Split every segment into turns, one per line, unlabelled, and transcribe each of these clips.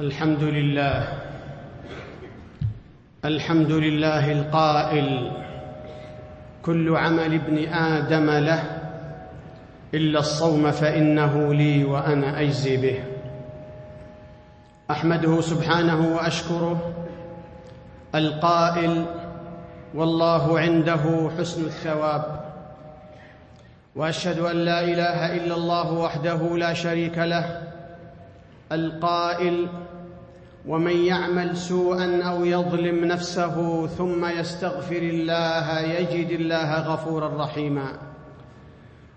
الحمد لله. الحمد لله القائل. كل عمل ابن آدم له إلا الصوم فإنه لي وأنا أجزي به. أحمده سبحانه وأشكره. القائل والله عنده حسن الثواب. وأشهد أن لا إله إلا الله وحده لا شريك له. القائل ومن يعمل سوءا أو يظلم نفسه ثم يستغفر الله يجد الله غفورا رحيما.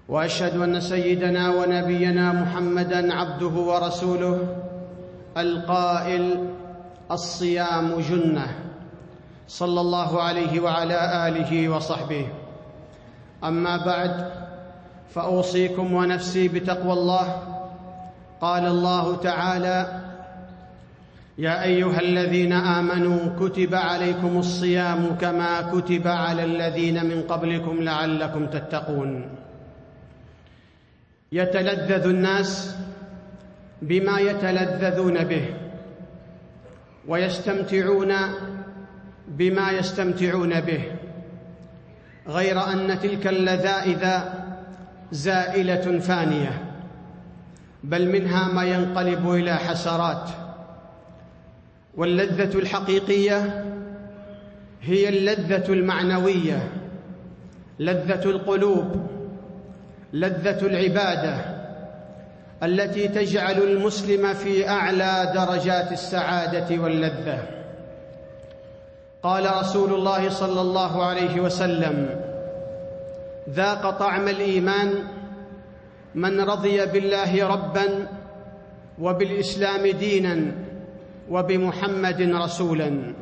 وأشهد أن سيدنا ونبينا محمدا عبده ورسوله القائل الصيام جنة. صلى الله عليه وعلى آله وصحبه. أما بعد فأوصيكم ونفسي بتقوى الله. قال الله تعالى يا أيها الذين آمنوا كتب عليكم الصيام كما كتب على الذين من قبلكم لعلكم تتقون. يتلذذ الناس بما يتلذذون به ويستمتعون بما يستمتعون به غير أن تلك اللذائذ زائلة فانية بل منها ما ينقلب إلى حسرات. واللذة الحقيقية هي اللذة المعنوية لذة القلوب لذة العبادة التي تجعل المسلم في أعلى درجات السعادة واللذة. قال رسول الله صلى الله عليه وسلم ذاق طعم الإيمان من رضي بالله ربا وبالإسلام دينا وبمحمد رسولا.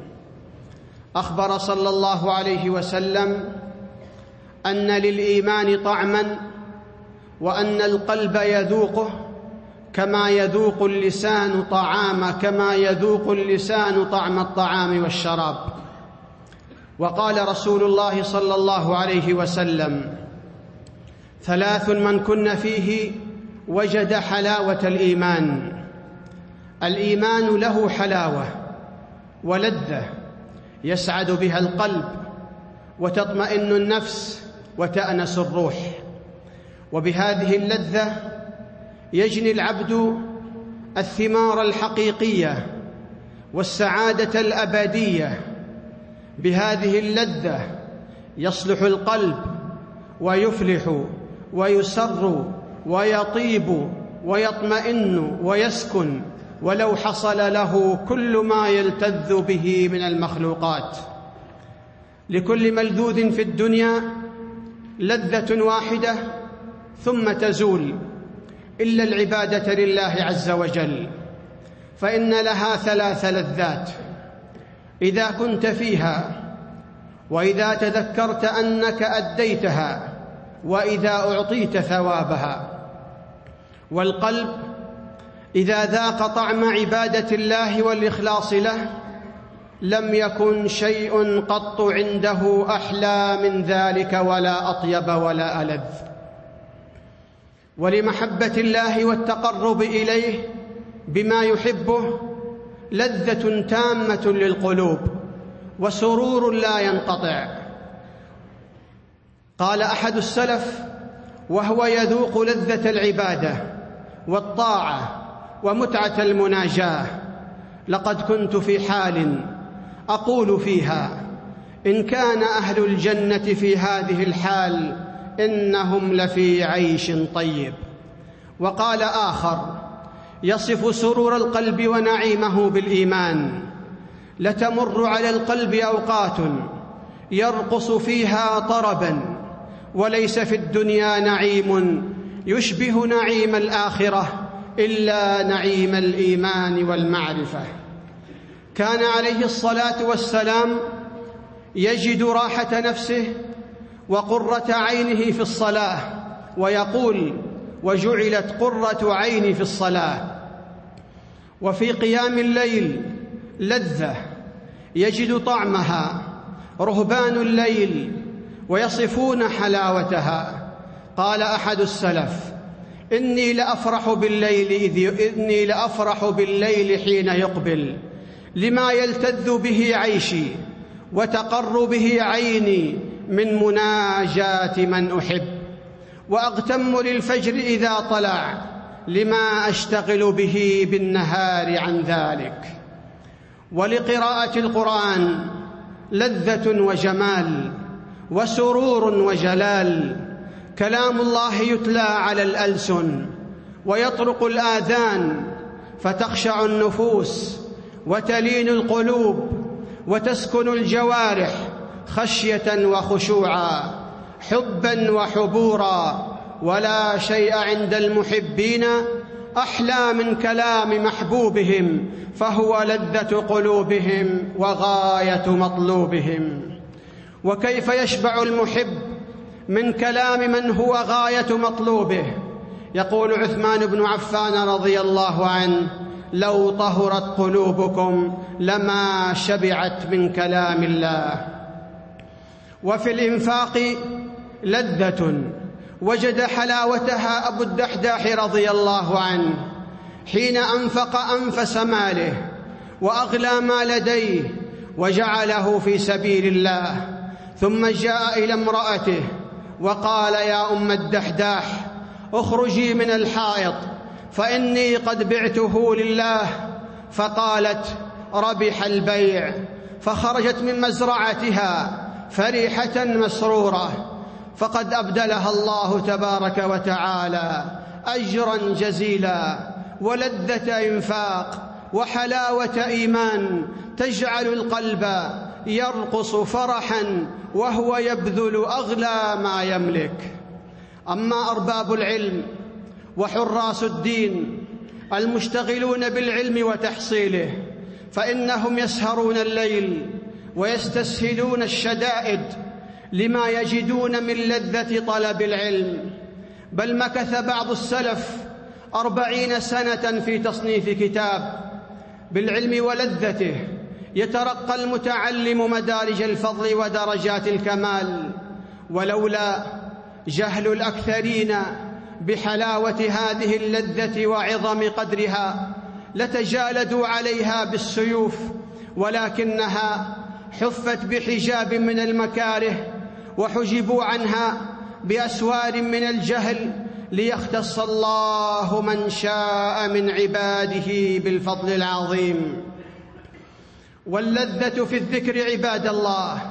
أخبر صلى الله عليه وسلم أن للإيمان طعما وأن القلب يذوقه كما يذوق اللسان طعام كما يذوق اللسان طعم الطعام والشراب. وقال رسول الله صلى الله عليه وسلم ثلاث من كن فيه وجد حلاوة الإيمان. الإيمان له حلاوة ولذة يسعد بها القلب وتطمئن النفس وتأنس الروح. وبهذه اللذة يجني العبد الثمار الحقيقية والسعادة الأبدية. بهذه اللذة يصلح القلب ويفلح ويسر ويطيب ويطمئن ويسكن ولو حصل له كل ما يلتذ به من المخلوقات. لكل ملذوذ في الدنيا لذة واحدة ثم تزول إلا العبادة لله عز وجل فإن لها ثلاث لذات. إذا كنت فيها وإذا تذكرت أنك أديتها وإذا أعطيت ثوابها والقلب إذا ذاق طعم عبادة الله والإخلاص له لم يكن شيء قط عنده أحلى من ذلك ولا أطيب ولا ألذ. ولمحبة الله والتقرب إليه بما يحبه لذة تامة للقلوب وسرور لا ينقطع. قال أحد السلف وهو يذوق لذة العبادة والطاعة ومتعة المناجاة. لقد كنت في حال أقول فيها إن كان أهل الجنة في هذه الحال إنهم لفي عيش طيب. وقال آخر يصف سرور القلب ونعيمه بالإيمان. لتمر على القلب أوقات يرقص فيها طربا. وليس في الدنيا نعيم يشبه نعيم الآخرة. إلا نعيم الإيمان والمعرفة. كان عليه الصلاة والسلام يجد راحة نفسه وقرة عينه في الصلاة ويقول وجعلت قرة عيني في الصلاة وفي قيام الليل لذة يجد طعمها رهبان الليل ويصفون حلاوتها. قال أحد السلف إني لأفرح بالليل إذ إني لأفرح بالليل حين يقبل لما يلتذ به عيشي وتقر به عيني من مناجاة من أحب وأغتم للفجر إذا طلع لما أشتغل به بالنهار عن ذلك. ولقراءة القرآن لذة وجمال وسرور وجلال كلام الله يتلى على الألسن ويطرق الآذان فتخشع النفوس وتلين القلوب وتسكن الجوارح خشية وخشوعا حبا وحبورا. ولا شيء عند المحبين أحلى من كلام محبوبهم فهو لذة قلوبهم وغاية مطلوبهم. وكيف يشبع المحب من كلام من هو غاية مطلوبه. يقول عثمان بن عفان رضي الله عنه لو طهرت قلوبكم لما شبعت من كلام الله وفي الإنفاق لذة وجد حلاوتها أبو الدحداح رضي الله عنه حين أنفق أنفس ماله وأغلى ما لديه وجعله في سبيل الله ثم جاء إلى امرأته وقال يا أم الدحداح اخرجي من الحائط فإني قد بعته لله. فقالت ربح البيع. فخرجت من مزرعتها فرحه مسرورة. فقد أبدلها الله تبارك وتعالى أجرا جزيلا ولذة إنفاق وحلاوة إيمان تجعل القلب يرقص فرحا وهو يبذل أغلى ما يملك. أما أرباب العلم وحراس الدين المشتغلون بالعلم وتحصيله فإنهم يسهرون الليل ويستسهلون الشدائد لما يجدون من لذة طلب العلم. بل مكث بعض السلف أربعين سنة في تصنيف كتاب بالعلم ولذته يترقى المتعلم مدارج الفضل ودرجات الكمال ولولا جهل الأكثرين بحلاوة هذه اللذة وعظم قدرها لتجالدوا عليها بالسيوف ولكنها حفت بحجاب من المكاره وحجبوا عنها بأسوار من الجهل ليختص الله من شاء من عباده بالفضل العظيم. واللذة في الذكر عباد الله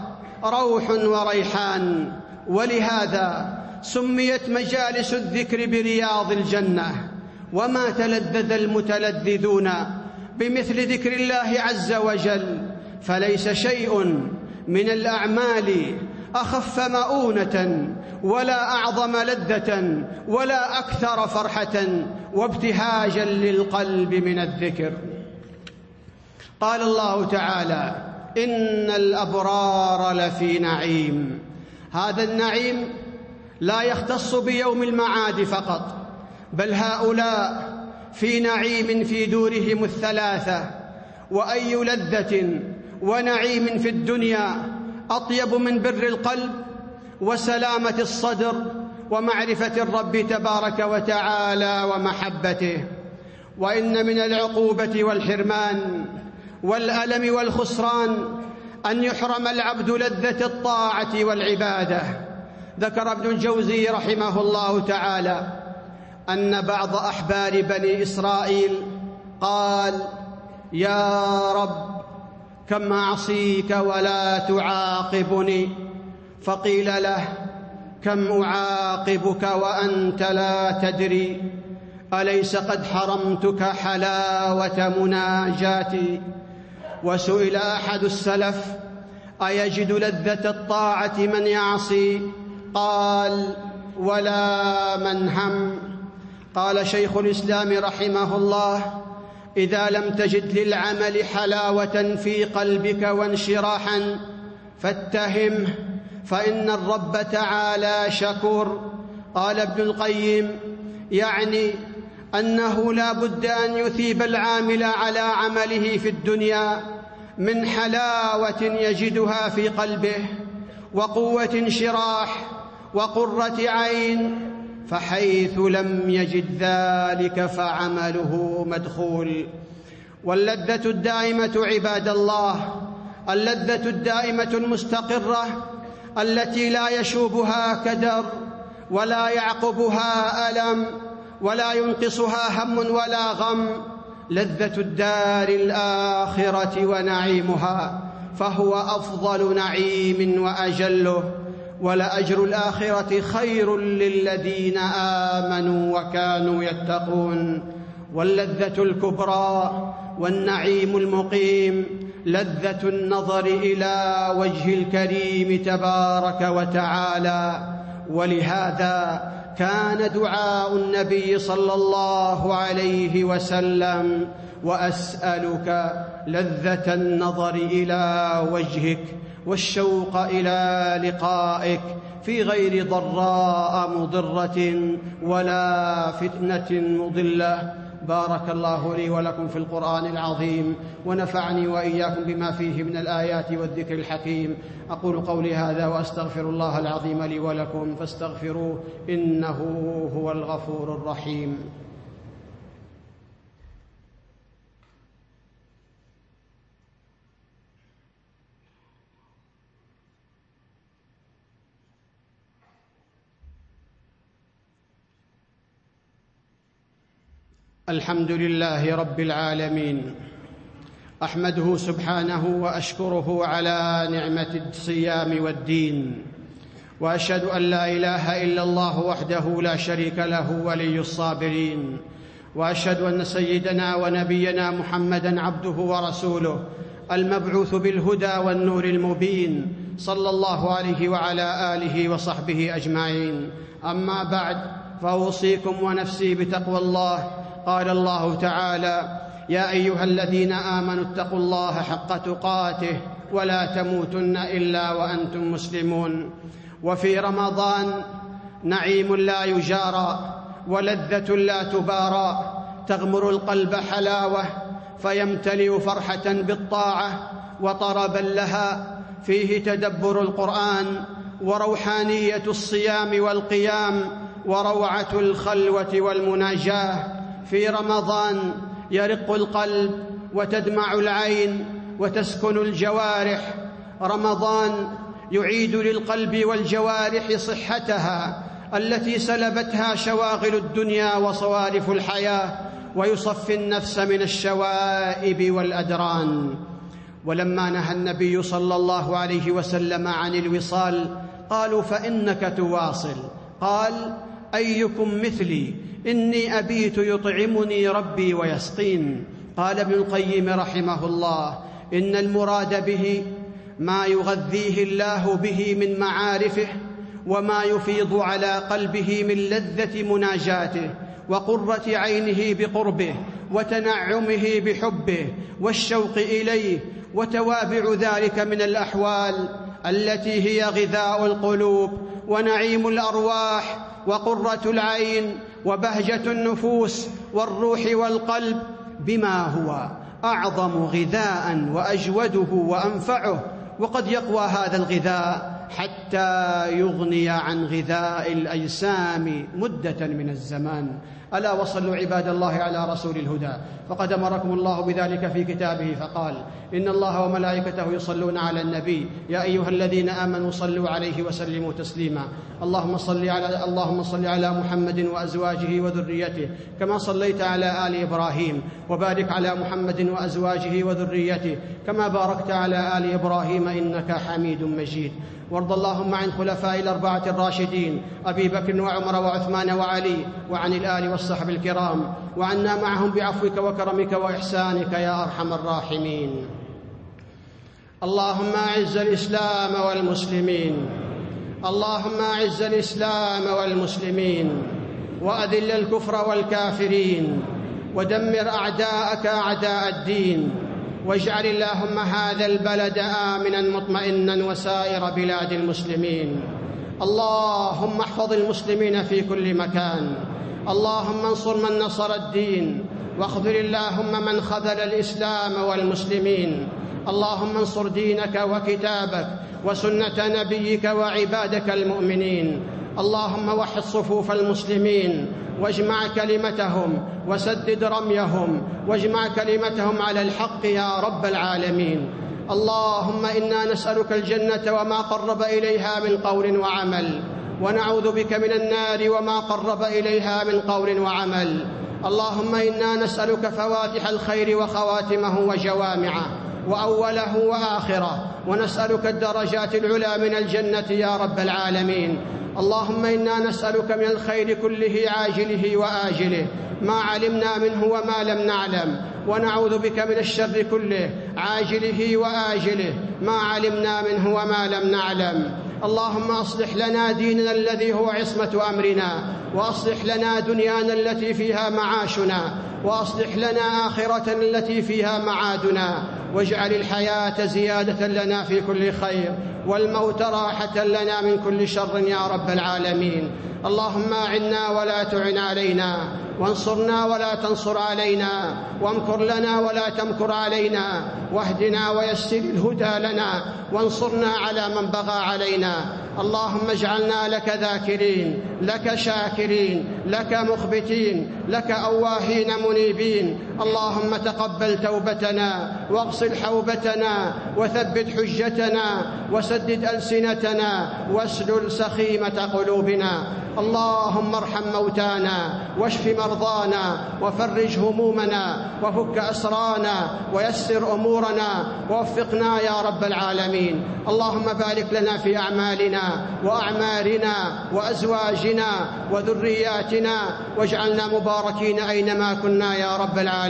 روح وريحان. ولهذا سميت مجالس الذكر برياض الجنة. وما تلذذ المتلذذون بمثل ذكر الله عز وجل. فليس شيء من الأعمال أخف مؤونة ولا أعظم لذة ولا أكثر فرحة وابتهاجا للقلب من الذكر. قال الله تعالى إن الأبرار لفي نعيم. هذا النعيم لا يختص بيوم المعاد فقط بل هؤلاء في نعيم في دورهم الثلاثة. وأي لذة ونعيم في الدنيا أطيب من بر القلب وسلامة الصدر ومعرفة الرب تبارك وتعالى ومحبته. وإن من العقوبة والحرمان والألم والخسران أن يحرم العبد لذة الطاعة والعبادة. ذكر ابن الجوزي رحمه الله تعالى أن بعض أحبار بني إسرائيل قال يا رب كم اعصيك ولا تعاقبني؟ فقيل له كم أعاقبك وأنت لا تدري؟ أليس قد حرمتك حلاوة مناجاتي؟ وسئل أحد السلف أيجد لذة الطاعة من يعصي؟ قال ولا من هم. قال شيخ الإسلام رحمه الله إذا لم تجد للعمل حلاوة في قلبك وانشراحا فاتهمه فإن الرب تعالى شكور. قال ابن القيم يعني أنه لا بد أن يثيب العامل على عمله في الدنيا من حلاوة يجدها في قلبه وقوة انشراح وقرة عين فحيث لم يجد ذلك فعمله مدخول. واللذة الدائمة عباد الله اللذة الدائمة المستقرة التي لا يشوبها كدر ولا يعقبها ألم ولا ينقصها هم ولا غم لذة الدار الآخرة ونعيمها فهو أفضل نعيم وأجله ولأجر الآخرة خير للذين آمنوا وكانوا يتقون. واللذة الكبرى والنعيم المقيم لذة النظر إلى وجه الكريم تبارك وتعالى. ولهذا كان دعاء النبي صلى الله عليه وسلم وأسألك لذة النظر إلى وجهك والشوق إلى لقائك في غير ضراء مضرة ولا فتنة مضلة. بارك الله لي ولكم في القرآن العظيم ونفعني وإياكم بما فيه من الآيات والذكر الحكيم. أقول قولي هذا وأستغفر الله العظيم لي ولكم فاستغفروه إنه هو الغفور الرحيم. الحمد لله رب العالمين أحمده سبحانه وأشكره على نعمة الصيام والدين وأشهد أن لا إله إلا الله وحده لا شريك له ولي الصابرين وأشهد أن سيدنا ونبينا محمدا عبده ورسوله المبعوث بالهدى والنور المبين صلى الله عليه وعلى آله وصحبه أجمعين. أما بعد فأوصيكم ونفسي بتقوى الله قال الله تعالى يا أيها الذين آمنوا اتقوا الله حق تقاته ولا تموتن إلا وأنتم مسلمون. وفي رمضان نعيم لا يجارى ولذة لا تبارى تغمر القلب حلاوة فيمتلئ فرحة بالطاعة وطربا لها. فيه تدبر القرآن وروحانية الصيام والقيام وروعة الخلوة والمناجاة. في رمضان يرق القلب وتدمع العين وتسكن الجوارح. رمضان يعيد للقلب والجوارح صحتها التي سلبتها شواغل الدنيا وصوارف الحياة ويصفي النفس من الشوائب والأدران. ولما نهى النبي صلى الله عليه وسلم عن الوصال قالوا فإنك تواصل. قال أيكم مثلي؟ إني أبيت يطعمني ربي ويسقين. قال ابن القيم رحمه الله إن المراد به ما يغذيه الله به من معارفه وما يفيض على قلبه من لذة مناجاته وقرة عينه بقربه وتنعمه بحبه والشوق إليه وتوابع ذلك من الأحوال التي هي غذاء القلوب. ونعيم الأرواح وقرة العين وبهجة النفوس والروح والقلب بما هو أعظم غذاء وأجوده وأنفعه. وقد يقوى هذا الغذاء حتى يغني عن غذاء الأجسام مدة من الزمان. ألا وصلوا عباد الله على رسول الهدى. فقد أمركم الله بذلك في كتابه فقال إن الله وملائكته يصلون على النبي. يا أيها الذين آمنوا صلوا عليه وسلموا تسليما. اللهم صل على اللهم صل على محمد وأزواجه وذريته كما صليت على آل إبراهيم وبارك على محمد وأزواجه وذريته كما باركت على آل إبراهيم إنك حميد مجيد. وارض اللهم عن خلفاء الأربعة الراشدين أبي بكر وعمر وعثمان وعلي وعن الآل والصحب الكرام وعنا معهم بعفوك وكرمك وإحسانك يا أرحم الراحمين. اللهم أعز الإسلام والمسلمين. اللهم أعز الإسلام والمسلمين. وأذل الكفر والكافرين. ودمر أعداءك أعداء الدين. واجعل اللهم هذا البلد آمنا مطمئنا وسائر بلاد المسلمين. اللهم احفظ المسلمين في كل مكان. اللهم انصر من نصر الدين واخذل اللهم من خذل الإسلام والمسلمين اللهم انصر دينك وكتابك وسنة نبيك وعبادك المؤمنين اللهم وحد صفوف المسلمين واجمع كلمتهم وسدد رميهم واجمع كلمتهم على الحق يا رب العالمين اللهم إنا نسألك الجنة وما قرب إليها من قول وعمل ونعوذ بك من النار وما قرب إليها من قول وعمل. اللهم إنا نسألك فواتح الخير وخواتمه وجوامعه وأوله وآخره ونسألك الدرجات العلى من الجنة يا رب العالمين. اللهم إنا نسألك من الخير كله عاجله وآجله ما علمنا منه وما لم نعلم. ونعوذ بك من الشر كله عاجله وآجله ما علمنا منه وما لم نعلم. اللهم اصلح لنا ديننا الذي هو عصمة أمرنا واصلح لنا دنيانا التي فيها معاشنا واصلح لنا آخرتنا التي فيها معادنا واجعل الحياة زيادة لنا في كل خير والموت راحة لنا من كل شر يا رب العالمين. اللهم أعنا ولا تعن علينا. وانصرنا ولا تنصر علينا وامكر لنا ولا تمكر علينا واهدنا ويسر الهدى لنا وانصرنا على من بغى علينا. اللهم اجعلنا لك ذاكرين لك شاكرين لك مخبتين لك أواهين منيبين. اللهم تقبل توبتنا واغسل حوبتنا وثبت حجتنا وسدد ألسنتنا واسلل سخيمة قلوبنا. اللهم ارحم موتانا واشف مرضانا وفرج همومنا وفك أسرانا ويسر أمورنا ووفقنا يا رب العالمين. اللهم بارك لنا في أعمالنا وأعمارنا وأزواجنا وذرياتنا واجعلنا مباركين أينما كنا يا رب العالمين.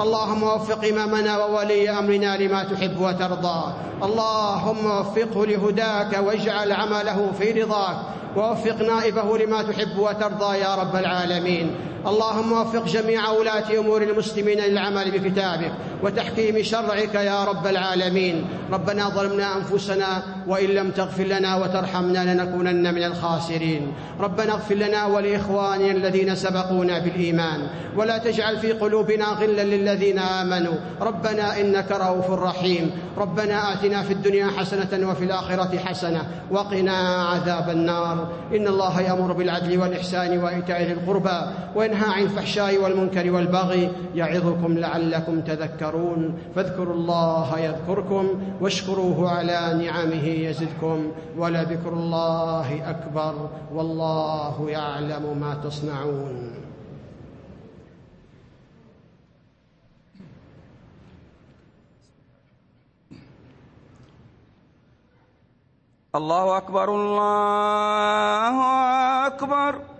اللهم وفق إمامنا وولي أمرنا لما تحب وترضى. اللهم وفقه لهداك واجعل عمله في رضاك. ووفق نائبه لما تحب وترضى يا رب العالمين. اللهم وفق جميع ولاة أمور المسلمين للعمل بكتابك وتحكيم شرعك يا رب العالمين. ربنا ظلمنا أنفسنا وإن لم تغفر لنا وترحمنا لنكونن من الخاسرين. ربنا اغفر لنا ولإخواننا الذين سبقونا بالإيمان. ولا تجعل في قلوبنا غلا للذين آمنوا. ربنا إنك رؤوف رحيم. ربنا آتنا في الدنيا حسنة وفي الآخرة حسنة. وقنا عذاب النار. إن الله يأمر بالعدل والإحسان وإيتاء ذي القربى. وينهى عن الفحشاء والمنكر والبغي يعظكم لعلكم تذكرون فاذكروا الله يذكركم واشكروه على نعمه يزدكم ولذكر الله أكبر والله يعلم ما تصنعون
الله أكبر الله أكبر.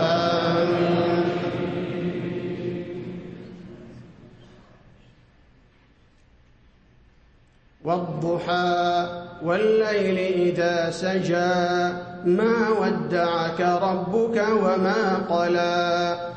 آمين. والضحى والليل إذا سجى ما ودعك ربك وما قلى.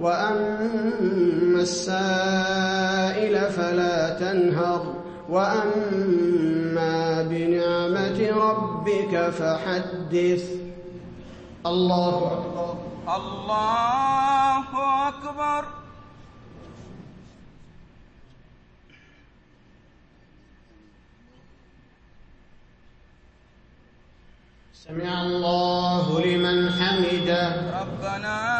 وأما السائل فلا تنهر وأما بنعمة ربك فحدث. الله أكبر.
الله أكبر.
سمع الله لمن حمده.
ربنا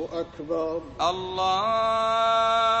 أكبر.
الله